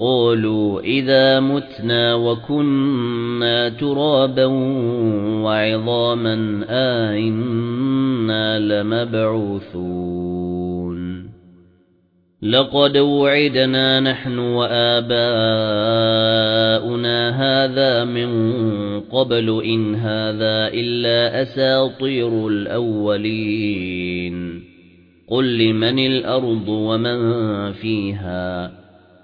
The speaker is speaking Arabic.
قَالُوا إِذَا مُتْنَا وَكُنَّا تُرَابًا وَعِظَامًا أَإِنَّا لَمَبْعُوثُونَ. لَقَدْ وُعِدْنَا نَحْنُ وَآبَاؤُنَا هَذَا مِنْ قَبْلُ إِنْ هَذَا إِلَّا أَسَاطِيرُ الْأَوَّلِينَ. قُل لِّمَنِ الْأَرْضُ وَمَن فِيهَا؟